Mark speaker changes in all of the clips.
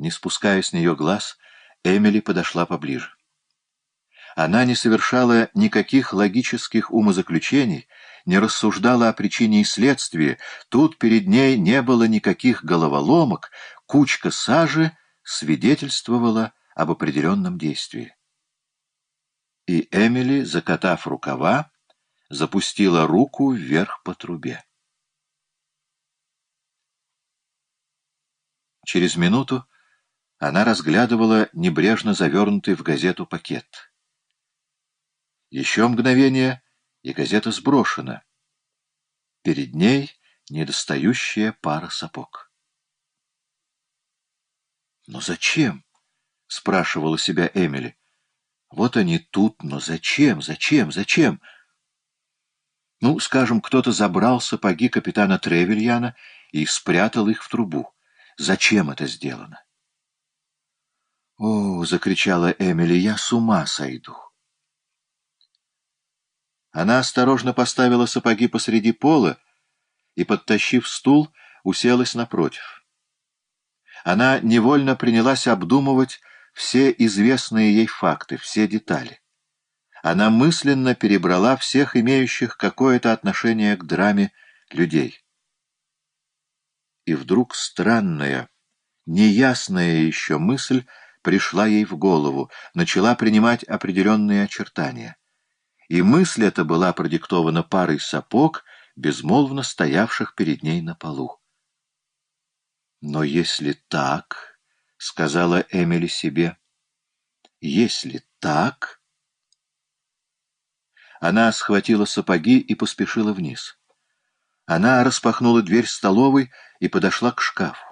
Speaker 1: Не спуская с нее глаз, Эмили подошла поближе. Она не совершала никаких логических умозаключений, не рассуждала о причине и следствии, тут перед ней не было никаких головоломок, кучка сажи свидетельствовала об определенном действии. И Эмили, закатав рукава, запустила руку вверх по трубе. Через минуту она разглядывала небрежно завернутый в газету пакет. Еще мгновение, и газета сброшена. Перед ней недостающая пара сапог. «Но зачем?» — спрашивала себя Эмили. «Вот они тут, но зачем, зачем, зачем?» Ну, скажем, кто-то забрал сапоги капитана Тревельяна и спрятал их в трубу. Зачем это сделано? «О!» — закричала Эмили, — «я с ума сойду!» Она осторожно поставила сапоги посреди пола и, подтащив стул, уселась напротив. Она невольно принялась обдумывать все известные ей факты, все детали. Она мысленно перебрала всех имеющих какое-то отношение к драме людей. И вдруг странная, неясная еще мысль пришла ей в голову, начала принимать определенные очертания. И мысль эта была продиктована парой сапог, безмолвно стоявших перед ней на полу. «Но если так, — сказала Эмили себе, — если так...» Она схватила сапоги и поспешила вниз. Она распахнула дверь столовой и подошла к шкафу.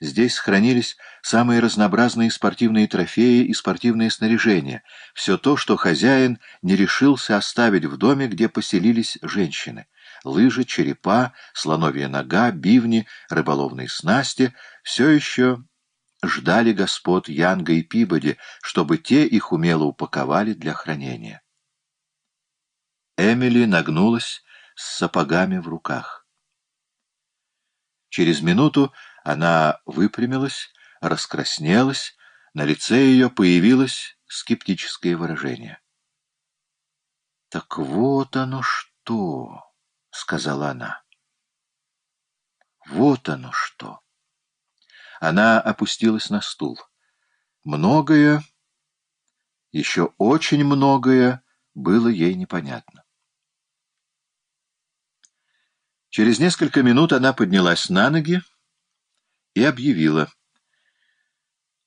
Speaker 1: Здесь хранились самые разнообразные спортивные трофеи и спортивное снаряжение, все то, что хозяин не решился оставить в доме, где поселились женщины. Лыжи, черепа, слоновья нога, бивни, рыболовные снасти — все еще ждали господ Янга и Пибоди, чтобы те их умело упаковали для хранения. Эмили нагнулась с сапогами в руках. Через минуту она выпрямилась, раскраснелась, на лице ее появилось скептическое выражение. «Так вот оно что!» — сказала она. «Вот оно что!» Она опустилась на стул. Многое, еще очень многое, было ей непонятно. Через несколько минут она поднялась на ноги и объявила.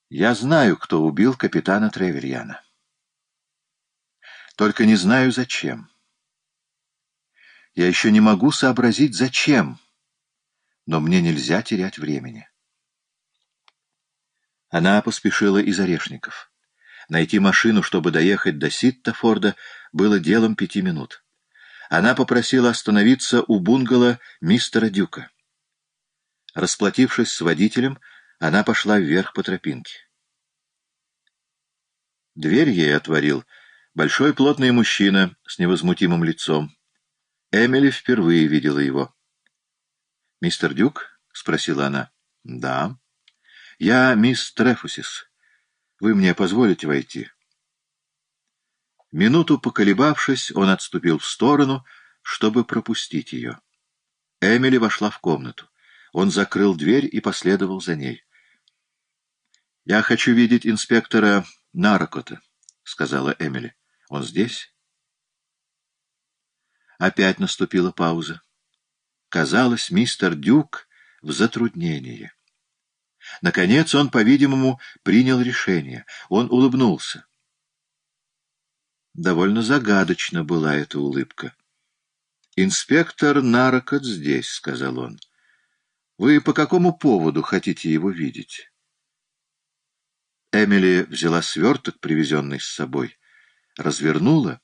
Speaker 1: «Я знаю, кто убил капитана Тревельяна. Только не знаю, зачем. Я еще не могу сообразить, зачем, но мне нельзя терять времени». Она поспешила из Орешников. Найти машину, чтобы доехать до Ситтафорда, было делом пяти минут она попросила остановиться у бунгало мистера Дюка. Расплатившись с водителем, она пошла вверх по тропинке. Дверь ей отворил большой плотный мужчина с невозмутимым лицом. Эмили впервые видела его. «Мистер Дюк?» — спросила она. «Да». «Я мисс Трефусис. Вы мне позволите войти?» Минуту поколебавшись, он отступил в сторону, чтобы пропустить ее. Эмили вошла в комнату. Он закрыл дверь и последовал за ней. — Я хочу видеть инспектора Нарокота, — сказала Эмили. — Он здесь? Опять наступила пауза. Казалось, мистер Дюк в затруднении. Наконец он, по-видимому, принял решение. Он улыбнулся. Довольно загадочна была эта улыбка. «Инспектор Нарокот здесь», — сказал он. «Вы по какому поводу хотите его видеть?» Эмили взяла сверток, привезенный с собой, развернула,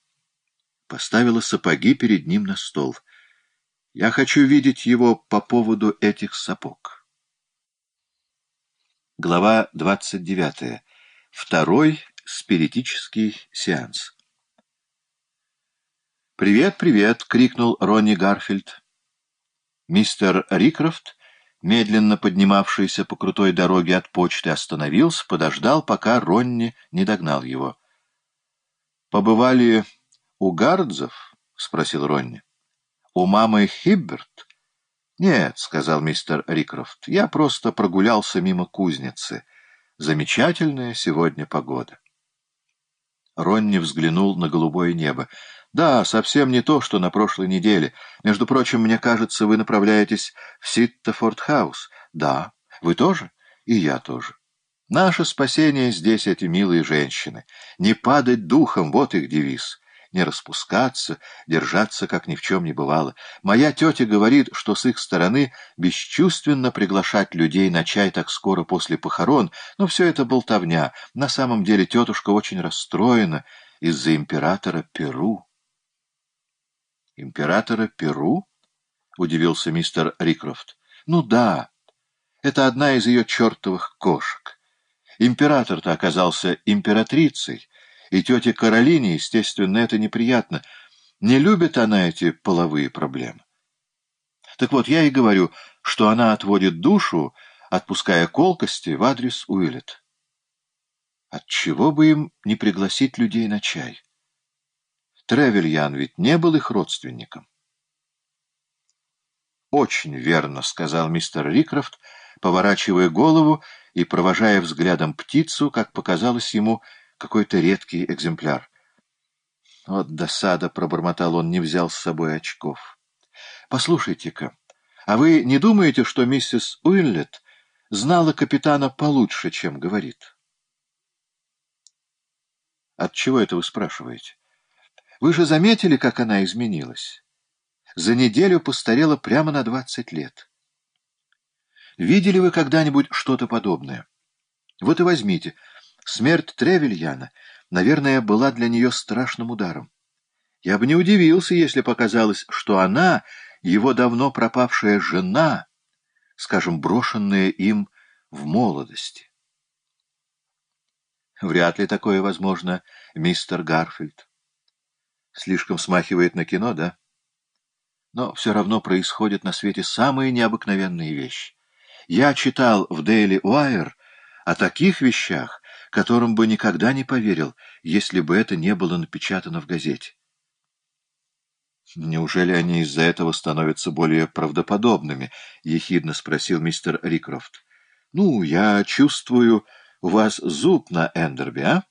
Speaker 1: поставила сапоги перед ним на стол. «Я хочу видеть его по поводу этих сапог». Глава двадцать девятая. Второй спиритический сеанс. «Привет, привет!» — крикнул Ронни Гарфилд. Мистер Рикрофт медленно поднимавшийся по крутой дороге от почты, остановился, подождал, пока Ронни не догнал его. «Побывали у Гардзов?» — спросил Ронни. «У мамы Хибберт?» «Нет», — сказал мистер Рикрофт, — «я просто прогулялся мимо кузницы. Замечательная сегодня погода». Ронни взглянул на голубое небо. «Да, совсем не то, что на прошлой неделе. Между прочим, мне кажется, вы направляетесь в Ситтофорд-хаус». «Да. Вы тоже?» «И я тоже». «Наше спасение здесь эти милые женщины. Не падать духом — вот их девиз не распускаться, держаться, как ни в чем не бывало. Моя тетя говорит, что с их стороны бесчувственно приглашать людей на чай так скоро после похорон, но все это болтовня. На самом деле тетушка очень расстроена из-за императора Перу. «Императора Перу?» — удивился мистер Рикрофт. «Ну да, это одна из ее чертовых кошек. Император-то оказался императрицей» И тете Каролине, естественно, это неприятно. Не любит она эти половые проблемы. Так вот, я и говорю, что она отводит душу, отпуская колкости в адрес Уиллет. Отчего бы им не пригласить людей на чай? Тревельян ведь не был их родственником. «Очень верно», — сказал мистер Рикрофт, поворачивая голову и провожая взглядом птицу, как показалось ему, — какой-то редкий экземпляр. Вот досада, пробормотал он, не взял с собой очков. Послушайте-ка, а вы не думаете, что миссис Уиллет знала капитана получше, чем говорит? От чего это вы спрашиваете? Вы же заметили, как она изменилась? За неделю постарела прямо на двадцать лет. Видели вы когда-нибудь что-то подобное? Вот и возьмите — Смерть Тревельяна, наверное, была для нее страшным ударом. Я бы не удивился, если показалось, что она, его давно пропавшая жена, скажем, брошенная им в молодости. Вряд ли такое возможно, мистер Гарфильд. Слишком смахивает на кино, да? Но все равно происходят на свете самые необыкновенные вещи. Я читал в Daily Wire о таких вещах, которым бы никогда не поверил, если бы это не было напечатано в газете. «Неужели они из-за этого становятся более правдоподобными?» — ехидно спросил мистер Рикрофт. «Ну, я чувствую, у вас зуб на Эндерби, а?»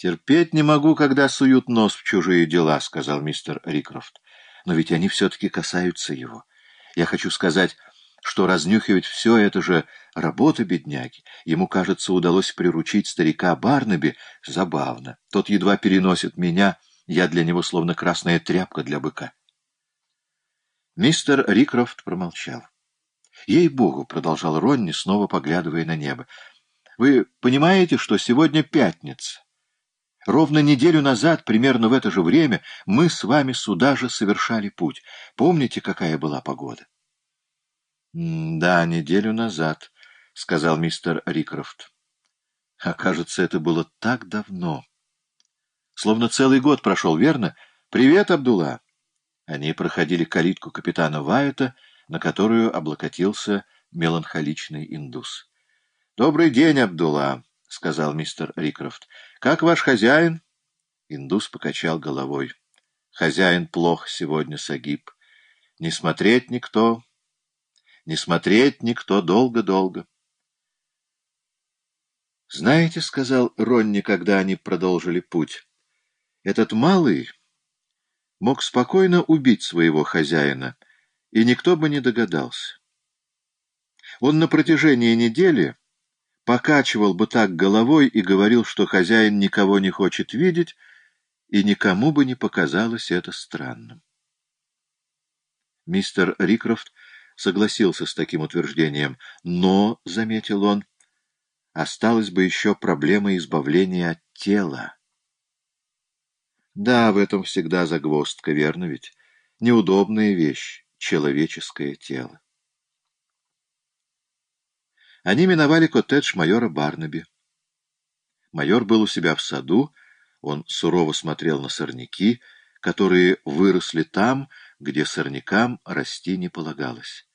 Speaker 1: «Терпеть не могу, когда суют нос в чужие дела», — сказал мистер Рикрофт. «Но ведь они все-таки касаются его. Я хочу сказать, что разнюхивать все это же работа бедняги. Ему, кажется, удалось приручить старика Барнаби. Забавно. Тот едва переносит меня, я для него словно красная тряпка для быка. Мистер Рикрофт промолчал. «Ей-богу», — продолжал Ронни, снова поглядывая на небо, — «вы понимаете, что сегодня пятница? Ровно неделю назад, примерно в это же время, мы с вами сюда же совершали путь. Помните, какая была погода?» «Да, неделю назад», — сказал мистер Рикрофт. «А кажется, это было так давно. Словно целый год прошел, верно? Привет, Абдулла!» Они проходили калитку капитана Вайта, на которую облокотился меланхоличный индус. «Добрый день, Абдулла», — сказал мистер Рикрофт. «Как ваш хозяин?» Индус покачал головой. «Хозяин плох сегодня, Сагиб. Не смотреть никто, не смотреть никто долго-долго. «Знаете, — сказал Ронни, когда они продолжили путь, — этот малый мог спокойно убить своего хозяина, и никто бы не догадался. Он на протяжении недели покачивал бы так головой и говорил, что хозяин никого не хочет видеть, и никому бы не показалось это странным. Мистер Рикрофт согласился с таким утверждением, но, — заметил он, — осталась бы еще проблема избавления от тела. Да, в этом всегда загвоздка, верно ведь? Неудобная вещь — человеческое тело. Они миновали коттедж майора Барнаби. Майор был у себя в саду, он сурово смотрел на сорняки, которые выросли там, где сорнякам расти не полагалось.